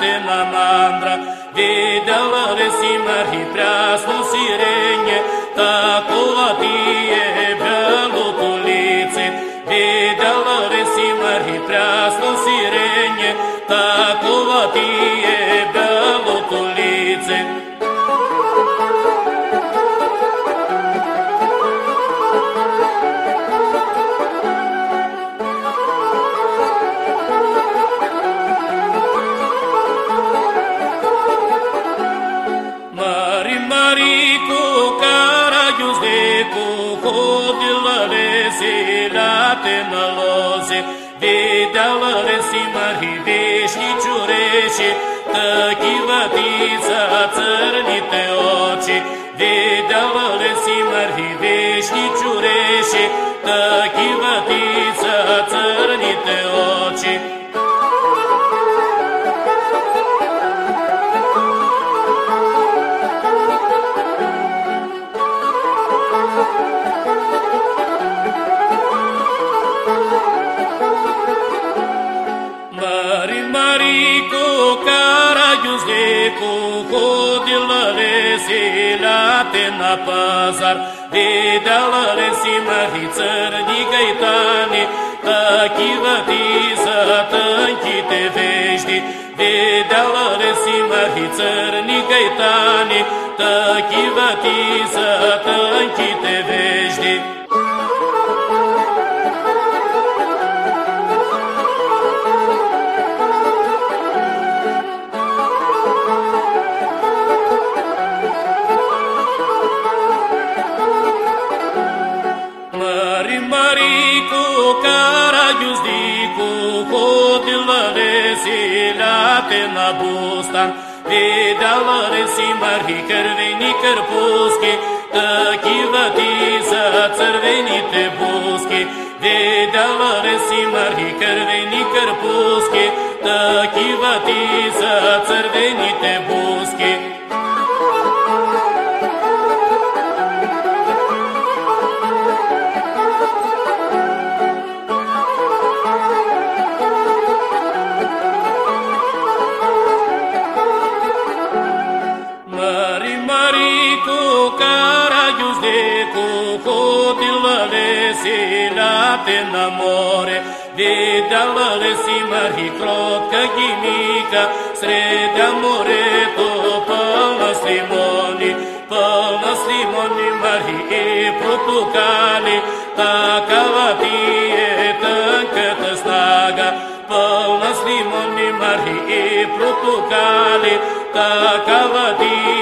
Фатима мандра, видела ли Симархи прясну сирене, такого ты ебялу тулицы, видела ли Симархи прясну сирене, такого ты ебялу тулицы. De cu hodilare silate na loze Vidalare si de cu hodilare silate na pazar Vidalare si mari țărni gaitani Tachivati să tânchite vești Vidalare si mari țărni gaitani Tachivati să tânchite carajus di cu hodilare silate na bustan Vidalare si mari crveni крпуски Такивати са цървените буски Видаларе си мari crveni крпуски veselate na more, Vedala lesi mari krotka gimika, Sreda more to polna slimoni, limoni, Polna s limoni mari e protukali, Takava ti je tankata snaga, Polna s limoni mari e protukali, Takava ti